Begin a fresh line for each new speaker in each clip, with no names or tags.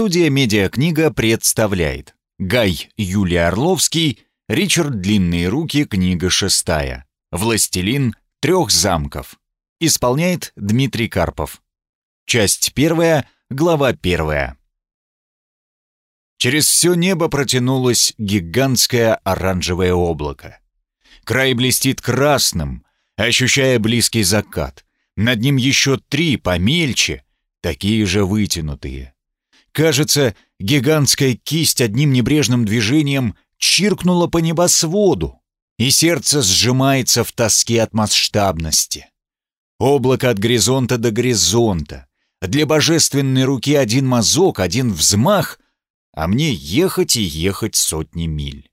Студия «Медиакнига» представляет Гай Юлий Орловский, Ричард Длинные руки, книга шестая. «Властелин трех замков». Исполняет Дмитрий Карпов. Часть первая, глава первая. Через все небо протянулось гигантское оранжевое облако. Край блестит красным, ощущая близкий закат. Над ним еще три помельче, такие же вытянутые. Кажется, гигантская кисть одним небрежным движением чиркнула по небосводу, и сердце сжимается в тоске от масштабности. Облако от горизонта до горизонта. Для божественной руки один мазок, один взмах, а мне ехать и ехать сотни миль.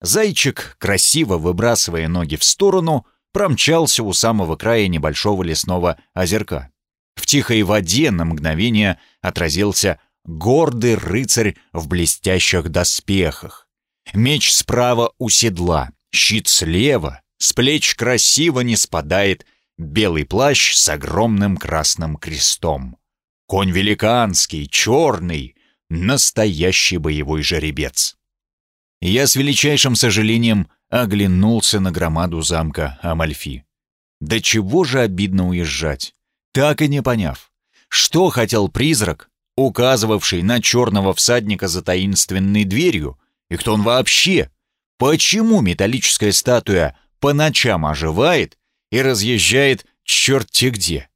Зайчик, красиво выбрасывая ноги в сторону, промчался у самого края небольшого лесного озерка. В тихой воде на мгновение отразился гордый рыцарь в блестящих доспехах. Меч справа у седла, щит слева, с плеч красиво не спадает белый плащ с огромным красным крестом. Конь великанский, черный, настоящий боевой жеребец. Я с величайшим сожалением оглянулся на громаду замка Амальфи. Да чего же обидно уезжать, так и не поняв, что хотел призрак, указывавший на черного всадника за таинственной дверью, и кто он вообще? Почему металлическая статуя по ночам оживает и разъезжает черти где?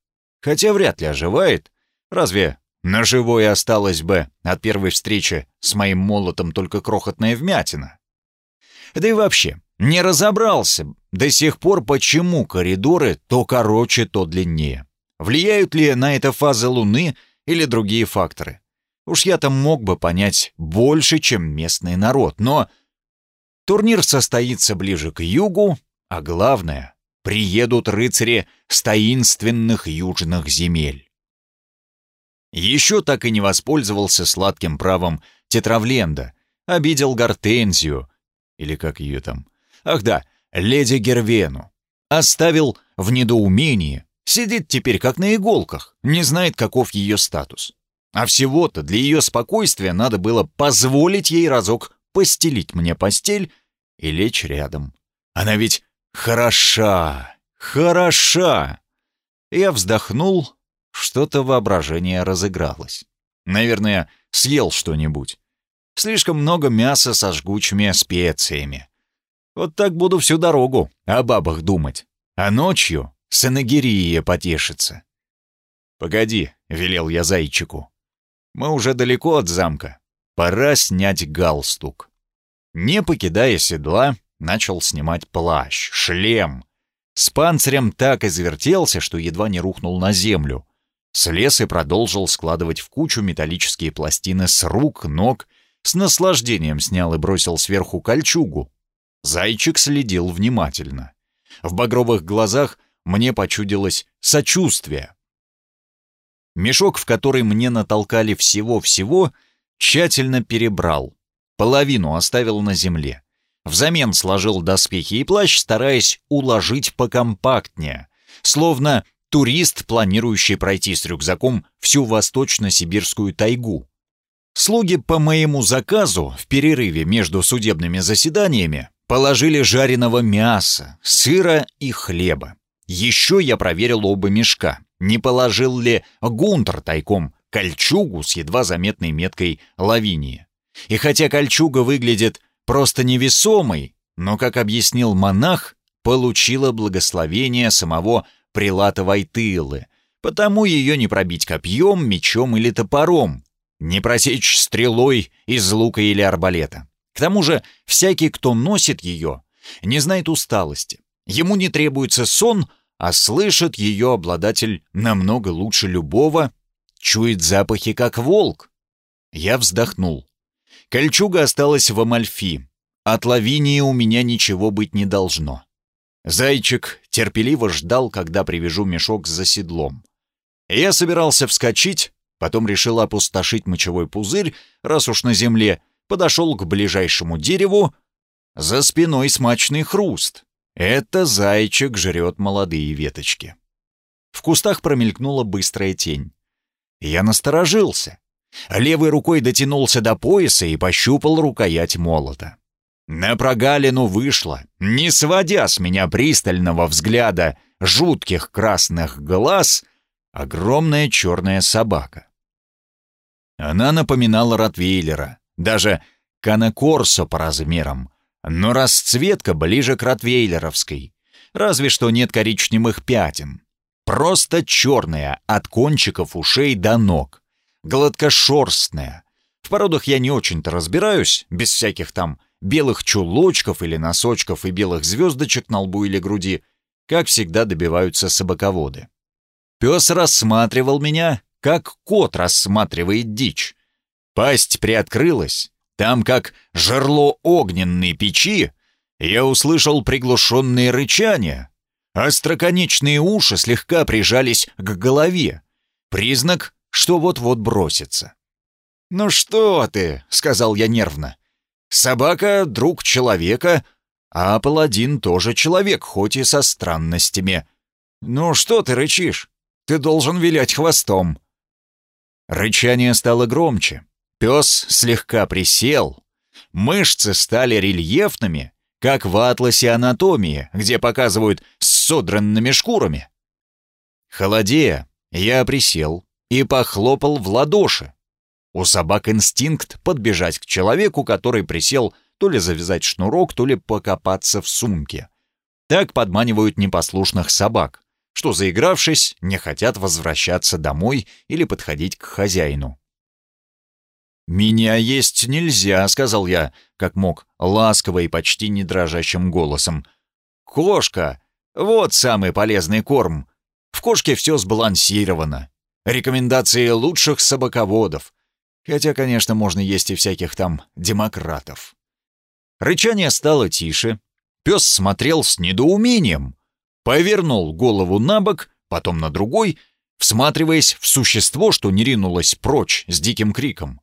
Хотя вряд ли оживает. Разве на живое осталось бы от первой встречи с моим молотом только крохотная вмятина? Да и вообще, не разобрался до сих пор, почему коридоры то короче, то длиннее. Влияют ли на это фазы Луны — или другие факторы. Уж я-то мог бы понять больше, чем местный народ, но турнир состоится ближе к югу, а главное, приедут рыцари с таинственных южных земель. Еще так и не воспользовался сладким правом Тетравленда, обидел Гортензию, или как ее там, ах да, леди Гервену, оставил в недоумении, Сидит теперь как на иголках, не знает, каков ее статус. А всего-то для ее спокойствия надо было позволить ей разок постелить мне постель и лечь рядом. Она ведь хороша, хороша. Я вздохнул, что-то воображение разыгралось. Наверное, съел что-нибудь. Слишком много мяса со жгучими специями. Вот так буду всю дорогу о бабах думать. А ночью Санагирия потешится. «Погоди», — велел я зайчику. «Мы уже далеко от замка. Пора снять галстук». Не покидая седла, начал снимать плащ, шлем. С панцирем так извертелся, что едва не рухнул на землю. Слез и продолжил складывать в кучу металлические пластины с рук, ног, с наслаждением снял и бросил сверху кольчугу. Зайчик следил внимательно. В багровых глазах — мне почудилось сочувствие. Мешок, в который мне натолкали всего-всего, тщательно перебрал. Половину оставил на земле. Взамен сложил доспехи и плащ, стараясь уложить покомпактнее, словно турист, планирующий пройти с рюкзаком всю восточно-сибирскую тайгу. Слуги по моему заказу в перерыве между судебными заседаниями положили жареного мяса, сыра и хлеба. Еще я проверил оба мешка, не положил ли Гунтер тайком кольчугу с едва заметной меткой Лавинии. И хотя кольчуга выглядит просто невесомой, но, как объяснил монах, получила благословение самого прилата Вайтылы, потому ее не пробить копьем, мечом или топором, не просечь стрелой из лука или арбалета. К тому же всякий, кто носит ее, не знает усталости. Ему не требуется сон, а слышит ее обладатель намного лучше любого, чует запахи, как волк. Я вздохнул. Кольчуга осталась в Амальфи. От Лавинии у меня ничего быть не должно. Зайчик терпеливо ждал, когда привяжу мешок за седлом. Я собирался вскочить, потом решил опустошить мочевой пузырь, раз уж на земле, подошел к ближайшему дереву. За спиной смачный хруст. Это зайчик жрет молодые веточки. В кустах промелькнула быстрая тень. Я насторожился. Левой рукой дотянулся до пояса и пощупал рукоять молота. На прогалину вышла, не сводя с меня пристального взгляда жутких красных глаз, огромная черная собака. Она напоминала Ротвейлера, даже Канакорсо по размерам, но расцветка ближе к Ротвейлеровской, разве что нет коричневых пятен. Просто черная, от кончиков ушей до ног, гладкошерстная. В породах я не очень-то разбираюсь, без всяких там белых чулочков или носочков и белых звездочек на лбу или груди, как всегда добиваются собаководы. Пес рассматривал меня, как кот рассматривает дичь. Пасть приоткрылась. Там, как жерло огненной печи, я услышал приглушенные рычания. Остроконечные уши слегка прижались к голове. Признак, что вот-вот бросится. «Ну что ты?» — сказал я нервно. «Собака — друг человека, а паладин тоже человек, хоть и со странностями. Ну что ты рычишь? Ты должен вилять хвостом». Рычание стало громче. Пес слегка присел. Мышцы стали рельефными, как в атласе анатомии, где показывают с содранными шкурами. Холодея, я присел и похлопал в ладоши. У собак инстинкт подбежать к человеку, который присел то ли завязать шнурок, то ли покопаться в сумке. Так подманивают непослушных собак, что, заигравшись, не хотят возвращаться домой или подходить к хозяину. «Меня есть нельзя», — сказал я, как мог, ласково и почти не дрожащим голосом. «Кошка! Вот самый полезный корм. В кошке все сбалансировано. Рекомендации лучших собаководов. Хотя, конечно, можно есть и всяких там демократов». Рычание стало тише. Пес смотрел с недоумением. Повернул голову на бок, потом на другой, всматриваясь в существо, что не ринулось прочь с диким криком.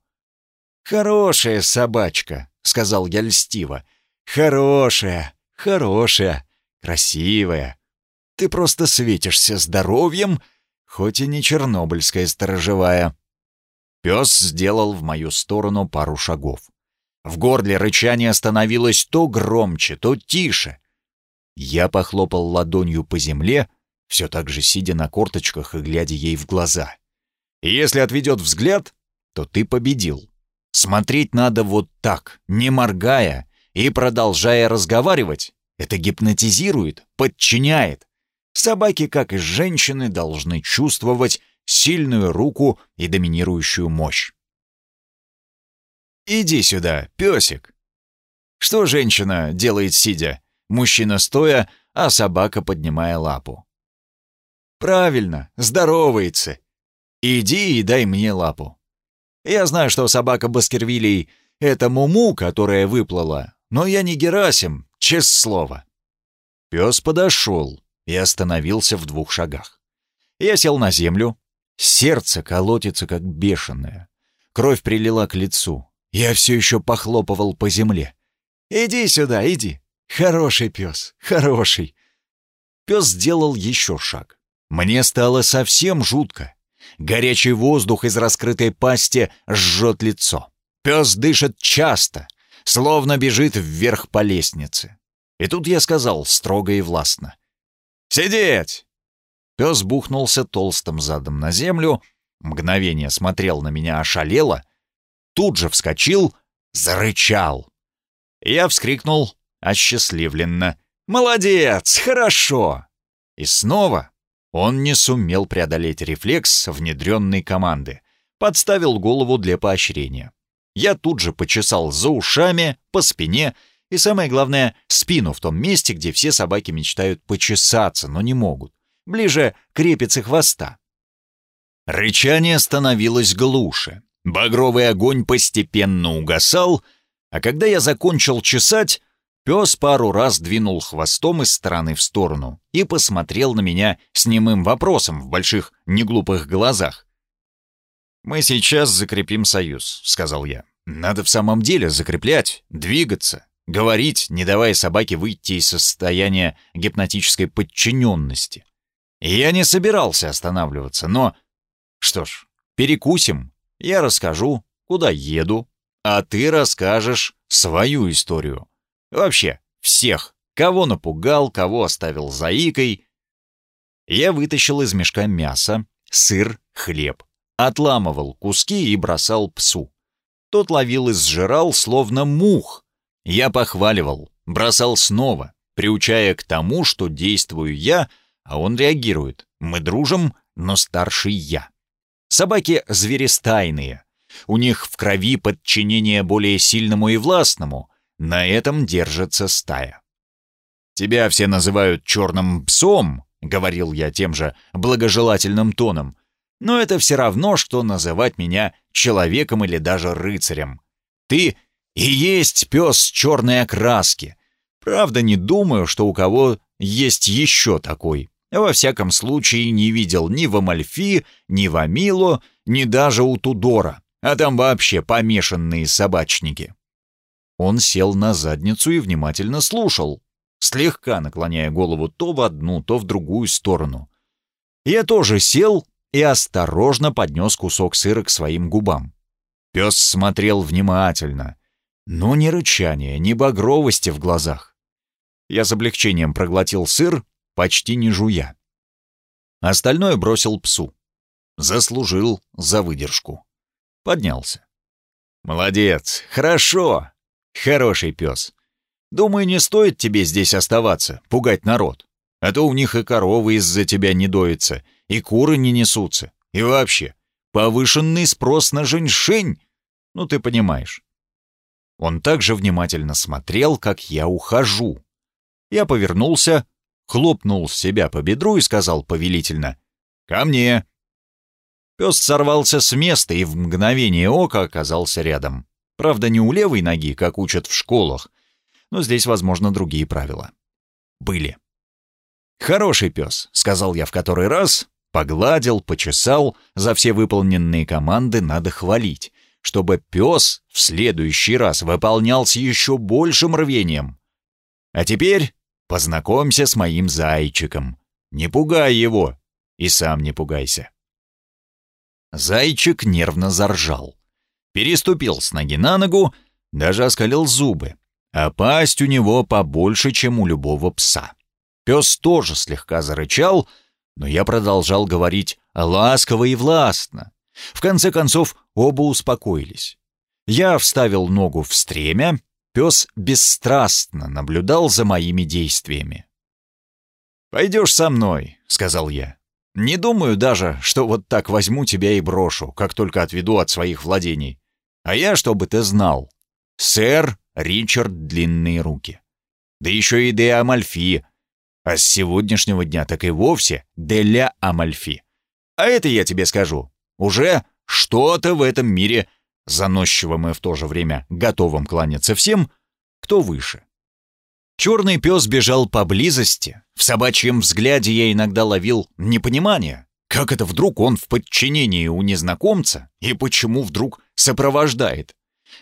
«Хорошая собачка», — сказал я льстиво. «Хорошая, хорошая, красивая. Ты просто светишься здоровьем, хоть и не чернобыльская сторожевая». Пес сделал в мою сторону пару шагов. В горле рычание становилось то громче, то тише. Я похлопал ладонью по земле, все так же сидя на корточках и глядя ей в глаза. «Если отведет взгляд, то ты победил. Смотреть надо вот так, не моргая и продолжая разговаривать. Это гипнотизирует, подчиняет. Собаки, как и женщины, должны чувствовать сильную руку и доминирующую мощь. «Иди сюда, песик!» Что женщина делает сидя? Мужчина стоя, а собака поднимая лапу. «Правильно, здоровается. Иди и дай мне лапу. Я знаю, что собака Баскервилей — это Муму, которая выплыла, но я не Герасим, честное слово». Пес подошел и остановился в двух шагах. Я сел на землю, сердце колотится как бешеное. Кровь прилила к лицу. Я все еще похлопывал по земле. «Иди сюда, иди. Хороший пес, хороший». Пес сделал еще шаг. Мне стало совсем жутко. Горячий воздух из раскрытой пасти жжет лицо. Пес дышит часто, словно бежит вверх по лестнице. И тут я сказал строго и властно. «Сидеть!» Пес бухнулся толстым задом на землю, мгновение смотрел на меня ошалело, тут же вскочил, зарычал. Я вскрикнул осчастливленно. «Молодец! Хорошо!» И снова он не сумел преодолеть рефлекс внедренной команды. Подставил голову для поощрения. Я тут же почесал за ушами, по спине и, самое главное, спину в том месте, где все собаки мечтают почесаться, но не могут. Ближе к репице хвоста. Рычание становилось глуше. Багровый огонь постепенно угасал, а когда я закончил чесать, пес пару раз двинул хвостом из стороны в сторону и посмотрел на меня с немым вопросом в больших неглупых глазах. «Мы сейчас закрепим союз», — сказал я. «Надо в самом деле закреплять, двигаться, говорить, не давая собаке выйти из состояния гипнотической подчиненности. Я не собирался останавливаться, но... Что ж, перекусим, Я расскажу, куда еду, а ты расскажешь свою историю. Вообще, всех, кого напугал, кого оставил заикой. Я вытащил из мешка мясо, сыр, хлеб, отламывал куски и бросал псу. Тот ловил и сжирал, словно мух. Я похваливал, бросал снова, приучая к тому, что действую я, а он реагирует. Мы дружим, но старший я. Собаки зверестайные. У них в крови подчинение более сильному и властному. На этом держится стая. «Тебя все называют черным псом», — говорил я тем же благожелательным тоном, «но это все равно, что называть меня человеком или даже рыцарем. Ты и есть пес черной окраски. Правда, не думаю, что у кого есть еще такой. Во всяком случае, не видел ни в Амальфи, ни в Амило, ни даже у Тудора, а там вообще помешанные собачники. Он сел на задницу и внимательно слушал, слегка наклоняя голову то в одну, то в другую сторону. Я тоже сел и осторожно поднес кусок сыра к своим губам. Пес смотрел внимательно, но ни рычания, ни багровости в глазах. Я с облегчением проглотил сыр почти не жуя. Остальное бросил псу. Заслужил за выдержку. Поднялся. «Молодец! Хорошо! Хороший пес. Думаю, не стоит тебе здесь оставаться, пугать народ. А то у них и коровы из-за тебя не доятся, и куры не несутся. И вообще, повышенный спрос на женьшень. Ну, ты понимаешь». Он также внимательно смотрел, как я ухожу. Я повернулся, хлопнул себя по бедру и сказал повелительно «Ко мне!». Пес сорвался с места и в мгновение ока оказался рядом. Правда, не у левой ноги, как учат в школах, но здесь, возможно, другие правила. Были. «Хороший пес», — сказал я в который раз, погладил, почесал, за все выполненные команды надо хвалить, чтобы пес в следующий раз выполнял с еще большим рвением. А теперь Познакомься с моим зайчиком. Не пугай его. И сам не пугайся». Зайчик нервно заржал. Переступил с ноги на ногу, даже оскалил зубы. А пасть у него побольше, чем у любого пса. Пес тоже слегка зарычал, но я продолжал говорить ласково и властно. В конце концов, оба успокоились. Я вставил ногу в стремя, Пес бесстрастно наблюдал за моими действиями. «Пойдешь со мной», — сказал я. «Не думаю даже, что вот так возьму тебя и брошу, как только отведу от своих владений. А я, чтобы ты знал, сэр Ричард Длинные Руки. Да еще и де Амальфи. А с сегодняшнего дня так и вовсе де ля Амальфи. А это я тебе скажу. Уже что-то в этом мире заносчивым и в то же время готовым кланяться всем, кто выше. Черный пес бежал поблизости. В собачьем взгляде я иногда ловил непонимание. Как это вдруг он в подчинении у незнакомца и почему вдруг сопровождает?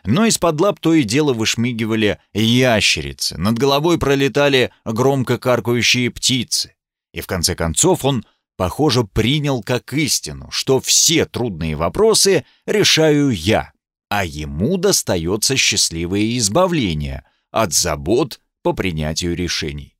Но из-под лап то и дело вышмигивали ящерицы, над головой пролетали громко каркающие птицы. И в конце концов он, похоже, принял как истину, что все трудные вопросы решаю я а ему достается счастливое избавление от забот по принятию решений.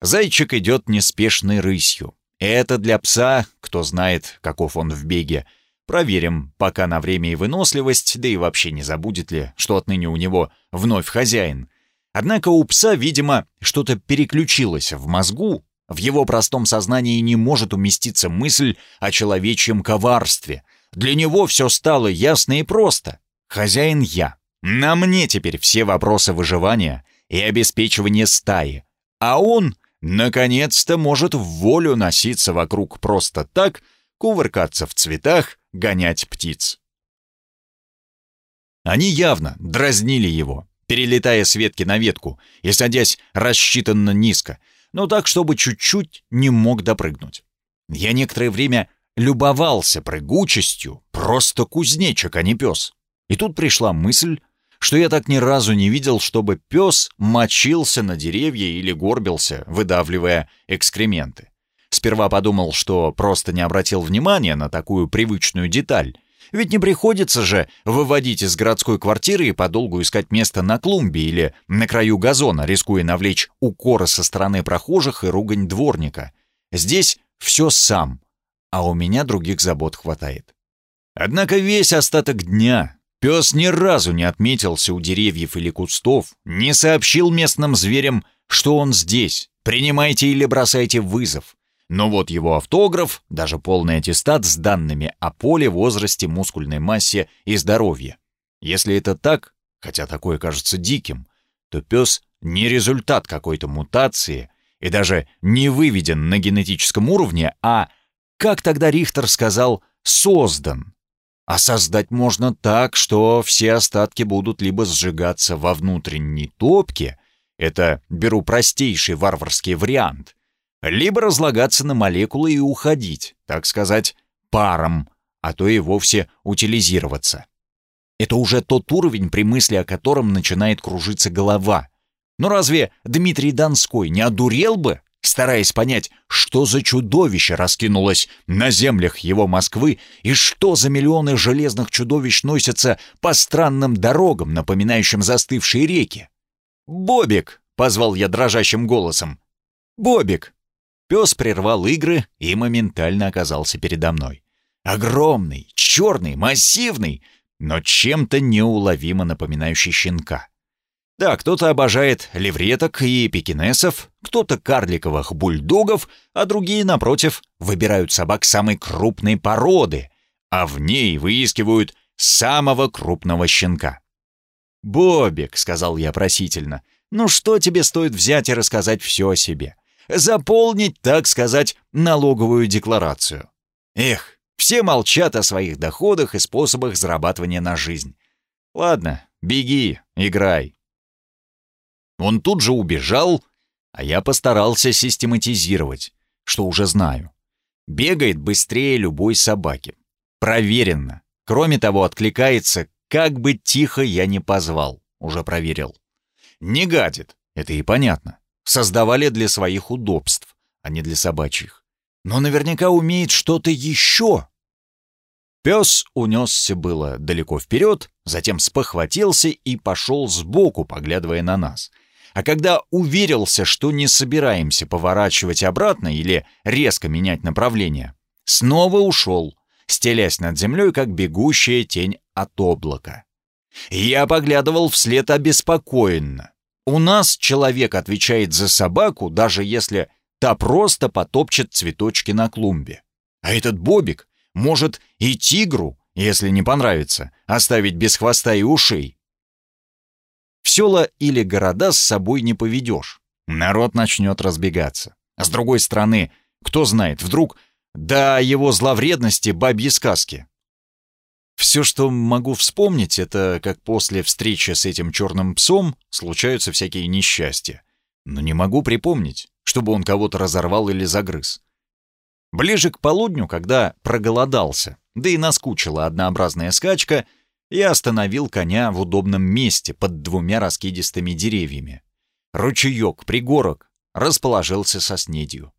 Зайчик идет неспешной рысью. Это для пса, кто знает, каков он в беге. Проверим, пока на время и выносливость, да и вообще не забудет ли, что отныне у него вновь хозяин. Однако у пса, видимо, что-то переключилось в мозгу, в его простом сознании не может уместиться мысль о человечьем коварстве. Для него все стало ясно и просто. Хозяин я. На мне теперь все вопросы выживания и обеспечивания стаи. А он, наконец-то, может в волю носиться вокруг просто так, кувыркаться в цветах, гонять птиц. Они явно дразнили его, перелетая с ветки на ветку и садясь рассчитанно низко, но так, чтобы чуть-чуть не мог допрыгнуть. Я некоторое время любовался прыгучестью, просто кузнечик, а не пес. И тут пришла мысль, что я так ни разу не видел, чтобы пес мочился на деревья или горбился, выдавливая экскременты. Сперва подумал, что просто не обратил внимания на такую привычную деталь. Ведь не приходится же выводить из городской квартиры и подолгу искать место на клумбе или на краю газона, рискуя навлечь укоры со стороны прохожих и ругань дворника. Здесь все сам, а у меня других забот хватает. Однако весь остаток дня пес ни разу не отметился у деревьев или кустов, не сообщил местным зверям, что он здесь, принимайте или бросайте вызов. Но вот его автограф, даже полный аттестат с данными о поле, возрасте, мускульной массе и здоровье. Если это так, хотя такое кажется диким, то пес не результат какой-то мутации и даже не выведен на генетическом уровне, а, как тогда Рихтер сказал, создан. А создать можно так, что все остатки будут либо сжигаться во внутренней топке, это беру простейший варварский вариант, либо разлагаться на молекулы и уходить, так сказать, паром, а то и вовсе утилизироваться. Это уже тот уровень, при мысли о котором начинает кружиться голова. Но разве Дмитрий Донской не одурел бы, стараясь понять, что за чудовище раскинулось на землях его Москвы и что за миллионы железных чудовищ носятся по странным дорогам, напоминающим застывшие реки? «Бобик!» — позвал я дрожащим голосом. «Бобик!» Пес прервал игры и моментально оказался передо мной. Огромный, черный, массивный, но чем-то неуловимо напоминающий щенка. Да, кто-то обожает левреток и пекинесов, кто-то карликовых бульдогов, а другие, напротив, выбирают собак самой крупной породы, а в ней выискивают самого крупного щенка. «Бобик», — сказал я просительно, — «ну что тебе стоит взять и рассказать все о себе? Заполнить, так сказать, налоговую декларацию. Эх, все молчат о своих доходах и способах зарабатывания на жизнь. Ладно, беги, играй. Он тут же убежал, а я постарался систематизировать, что уже знаю. Бегает быстрее любой собаки. Проверено. Кроме того, откликается, как бы тихо я не позвал. Уже проверил. Не гадит, это и понятно создавали для своих удобств, а не для собачьих. Но наверняка умеет что-то еще. Пес унесся было далеко вперед, затем спохватился и пошел сбоку, поглядывая на нас. А когда уверился, что не собираемся поворачивать обратно или резко менять направление, снова ушел, стелясь над землей, как бегущая тень от облака. Я поглядывал вслед обеспокоенно. У нас человек отвечает за собаку, даже если та просто потопчет цветочки на клумбе. А этот Бобик может и тигру, если не понравится, оставить без хвоста и ушей. В села или города с собой не поведешь. Народ начнет разбегаться. А с другой стороны, кто знает, вдруг да его зловредности бабьи сказки. Все, что могу вспомнить, это как после встречи с этим черным псом случаются всякие несчастья. Но не могу припомнить, чтобы он кого-то разорвал или загрыз. Ближе к полудню, когда проголодался, да и наскучила однообразная скачка, я остановил коня в удобном месте под двумя раскидистыми деревьями. Ручеек, пригорок, расположился со снедью.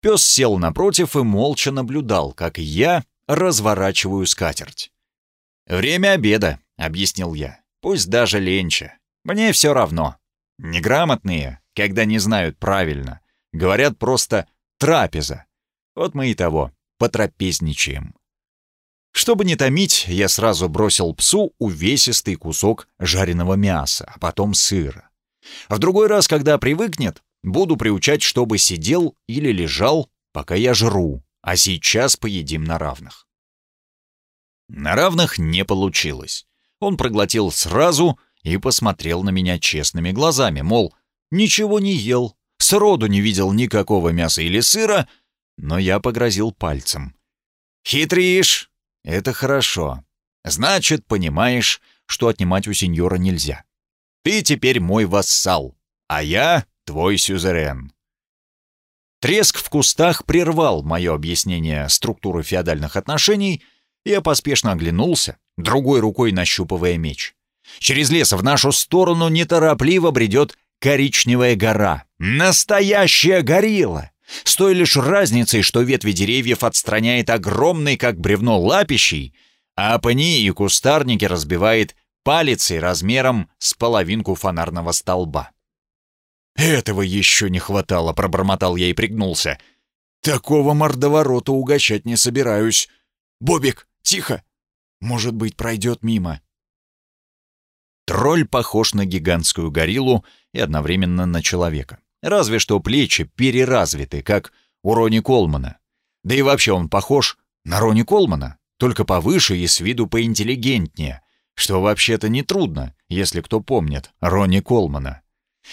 Пес сел напротив и молча наблюдал, как я разворачиваю скатерть. «Время обеда», — объяснил я. «Пусть даже ленча. Мне все равно. Неграмотные, когда не знают правильно, говорят просто «трапеза». Вот мы и того, потрапезничаем». Чтобы не томить, я сразу бросил псу увесистый кусок жареного мяса, а потом сыра. В другой раз, когда привыкнет, буду приучать, чтобы сидел или лежал, пока я жру, а сейчас поедим на равных. На равных не получилось. Он проглотил сразу и посмотрел на меня честными глазами, мол, ничего не ел, сроду не видел никакого мяса или сыра, но я погрозил пальцем. «Хитришь! Это хорошо. Значит, понимаешь, что отнимать у сеньора нельзя. Ты теперь мой вассал, а я твой сюзерен». Треск в кустах прервал мое объяснение структуры феодальных отношений — я поспешно оглянулся, другой рукой нащупывая меч. Через лес в нашу сторону неторопливо бредет коричневая гора. Настоящая горилла! С той лишь разницей, что ветви деревьев отстраняет огромный, как бревно, лапищей, а пни и кустарники разбивает палицей размером с половинку фонарного столба. «Этого еще не хватало», — пробормотал я и пригнулся. «Такого мордоворота угощать не собираюсь. Бобик, тихо! Может быть, пройдет мимо». Тролль похож на гигантскую гориллу и одновременно на человека. Разве что плечи переразвиты, как у Рони Колмана. Да и вообще он похож на Рони Колмана, только повыше и с виду поинтеллигентнее, что вообще-то нетрудно, если кто помнит Рони Колмана.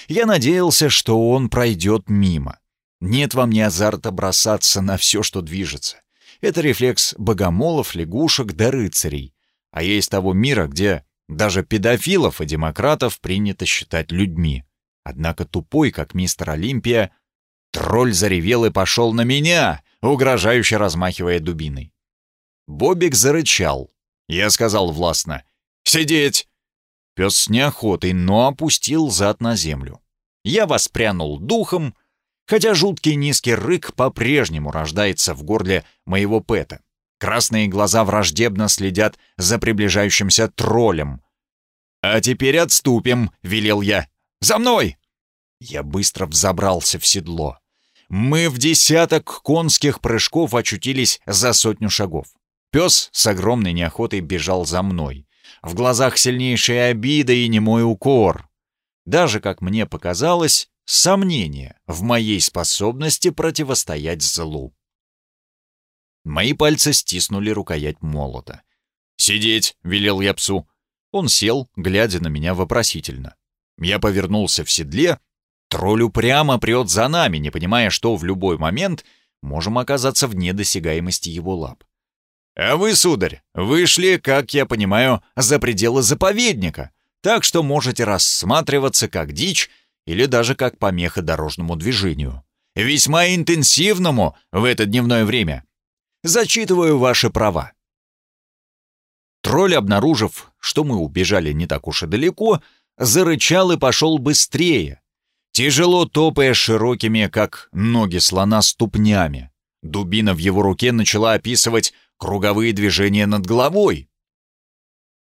Я надеялся, что он пройдет мимо. Нет во мне азарта бросаться на все, что движется. Это рефлекс богомолов, лягушек да рыцарей. А из того мира, где даже педофилов и демократов принято считать людьми. Однако тупой, как мистер Олимпия, тролль заревел и пошел на меня, угрожающе размахивая дубиной. Бобик зарычал. Я сказал властно «Сидеть!» Пес с неохотой, но опустил зад на землю. Я воспрянул духом, хотя жуткий низкий рык по-прежнему рождается в горле моего Пэта. Красные глаза враждебно следят за приближающимся троллем. «А теперь отступим», — велел я. «За мной!» Я быстро взобрался в седло. Мы в десяток конских прыжков очутились за сотню шагов. Пес с огромной неохотой бежал за мной. В глазах сильнейшая обида и немой укор. Даже, как мне показалось, сомнение в моей способности противостоять злу. Мои пальцы стиснули рукоять молота. «Сидеть!» — велел я псу. Он сел, глядя на меня вопросительно. Я повернулся в седле. Тролль упрямо прет за нами, не понимая, что в любой момент можем оказаться вне досягаемости его лап. А вы, сударь, вышли, как я понимаю, за пределы заповедника, так что можете рассматриваться как дичь или даже как помеха дорожному движению. Весьма интенсивному в это дневное время. Зачитываю ваши права. Тролль, обнаружив, что мы убежали не так уж и далеко, зарычал и пошел быстрее, тяжело топая широкими, как ноги слона, ступнями. Дубина в его руке начала описывать круговые движения над головой.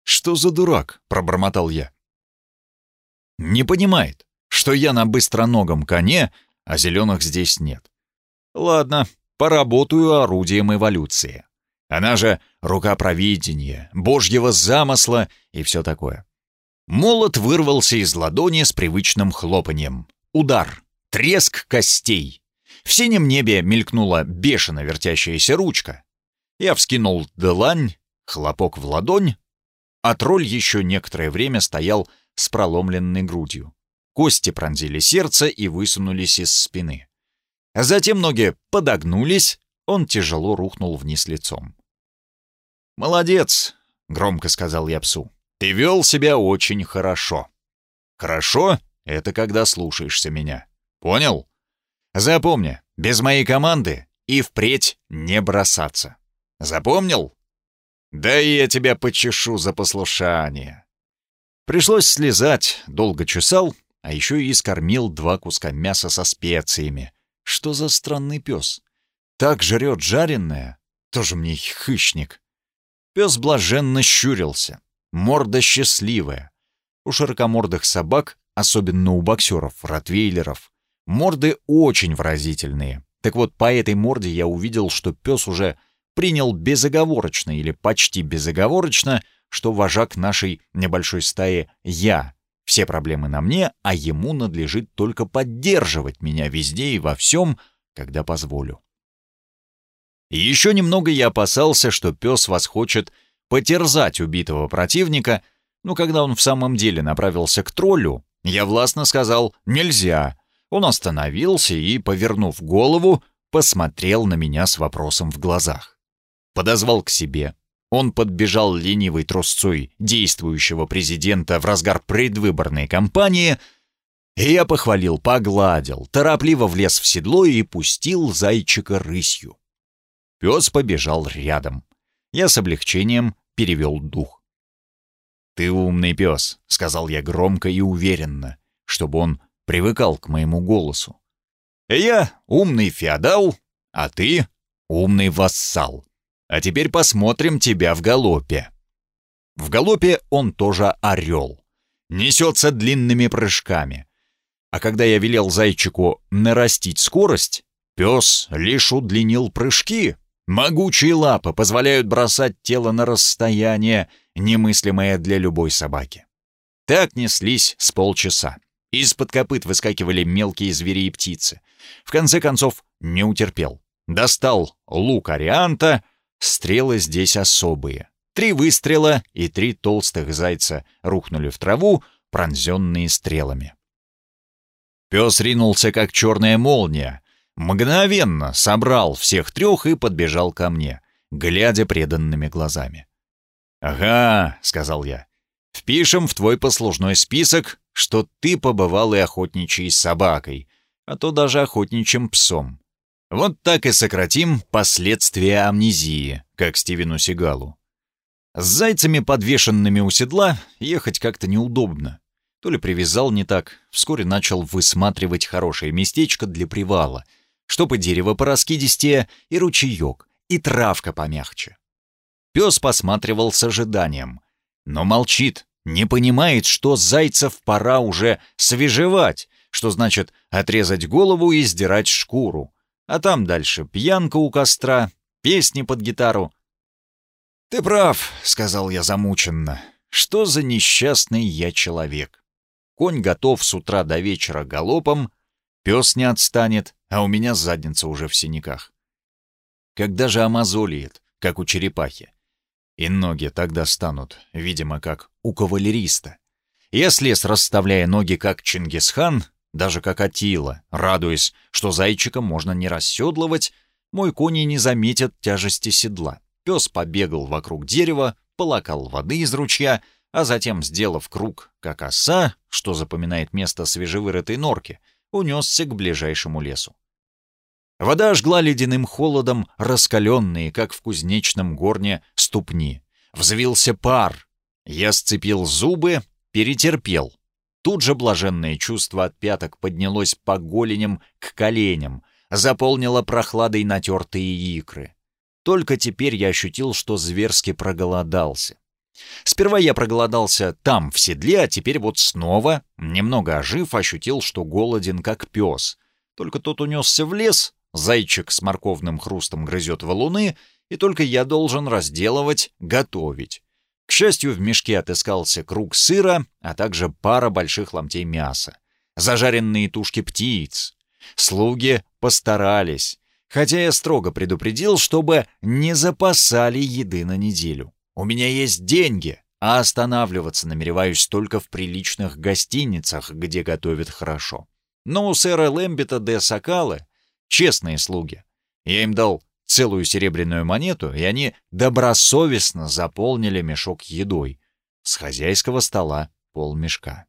«Что за дурак?» — пробормотал я. «Не понимает, что я на быстроногом коне, а зеленых здесь нет. Ладно, поработаю орудием эволюции. Она же рука провидения, божьего замысла и все такое». Молот вырвался из ладони с привычным хлопаньем. Удар, треск костей. В синем небе мелькнула бешено вертящаяся ручка. Я вскинул длань, хлопок в ладонь, а тролль еще некоторое время стоял с проломленной грудью. Кости пронзили сердце и высунулись из спины. Затем ноги подогнулись, он тяжело рухнул вниз лицом. «Молодец», — громко сказал я псу. «Ты вел себя очень хорошо». «Хорошо — это когда слушаешься меня. Понял? Запомни, без моей команды и впредь не бросаться». Запомнил? Да и я тебя почешу за послушание. Пришлось слезать, долго чесал, а еще и скормил два куска мяса со специями. Что за странный пес? Так жрет жареное? Тоже мне хищник. Пес блаженно щурился. Морда счастливая. У широкомордых собак, особенно у боксеров, ротвейлеров, морды очень выразительные. Так вот, по этой морде я увидел, что пес уже принял безоговорочно или почти безоговорочно, что вожак нашей небольшой стаи — я. Все проблемы на мне, а ему надлежит только поддерживать меня везде и во всем, когда позволю. еще немного я опасался, что пес вас хочет потерзать убитого противника, но когда он в самом деле направился к троллю, я властно сказал «нельзя». Он остановился и, повернув голову, посмотрел на меня с вопросом в глазах подозвал к себе. Он подбежал ленивой трусцой действующего президента в разгар предвыборной кампании, и я похвалил, погладил, торопливо влез в седло и пустил зайчика рысью. Пес побежал рядом. Я с облегчением перевел дух. «Ты умный пес», — сказал я громко и уверенно, чтобы он привыкал к моему голосу. «Я умный феодал, а ты умный вассал. А теперь посмотрим тебя в галопе». В галопе он тоже орел. Несется длинными прыжками. А когда я велел зайчику нарастить скорость, пес лишь удлинил прыжки. Могучие лапы позволяют бросать тело на расстояние, немыслимое для любой собаки. Так неслись с полчаса. Из-под копыт выскакивали мелкие звери и птицы. В конце концов, не утерпел. Достал лук арианта, стрелы здесь особые. Три выстрела, и три толстых зайца рухнули в траву, пронзенные стрелами. Пес ринулся, как черная молния. Мгновенно собрал всех трех и подбежал ко мне, глядя преданными глазами. «Ага», — сказал я, — «впишем в твой послужной список, что ты побывал и охотничий с собакой, а то даже охотничьим псом. Вот так и сократим последствия амнезии, как Стивену Сигалу. С зайцами, подвешенными у седла, ехать как-то неудобно. То ли привязал не так, вскоре начал высматривать хорошее местечко для привала, чтобы дерево пораскидистее и ручеек, и травка помягче. Пес посматривал с ожиданием, но молчит, не понимает, что зайцев пора уже свежевать, что значит отрезать голову и сдирать шкуру. А там дальше пьянка у костра, песни под гитару. «Ты прав», — сказал я замученно. «Что за несчастный я человек? Конь готов с утра до вечера галопом, пес не отстанет, а у меня задница уже в синяках. Когда же амазолиет, как у черепахи? И ноги тогда станут, видимо, как у кавалериста. Я слез, расставляя ноги, как Чингисхан, даже как Атила, радуясь, что зайчика можно не расседлывать, мой конь не заметит тяжести седла. Пес побегал вокруг дерева, полакал воды из ручья, а затем, сделав круг, как оса, что запоминает место свежевырытой норки, унесся к ближайшему лесу. Вода жгла ледяным холодом раскаленные, как в кузнечном горне, ступни. Взвился пар. Я сцепил зубы, перетерпел. Тут же блаженное чувство от пяток поднялось по голеням к коленям, заполнило прохладой натертые икры. Только теперь я ощутил, что зверски проголодался. Сперва я проголодался там, в седле, а теперь вот снова, немного ожив, ощутил, что голоден, как пес. Только тот унесся в лес, Зайчик с морковным хрустом грызет валуны, и только я должен разделывать, готовить. К счастью, в мешке отыскался круг сыра, а также пара больших ломтей мяса. Зажаренные тушки птиц. Слуги постарались, хотя я строго предупредил, чтобы не запасали еды на неделю. У меня есть деньги, а останавливаться намереваюсь только в приличных гостиницах, где готовят хорошо. Но у сэра Лэмбита де Сакалы Честные слуги. Я им дал целую серебряную монету, и они добросовестно заполнили мешок едой. С хозяйского стола полмешка.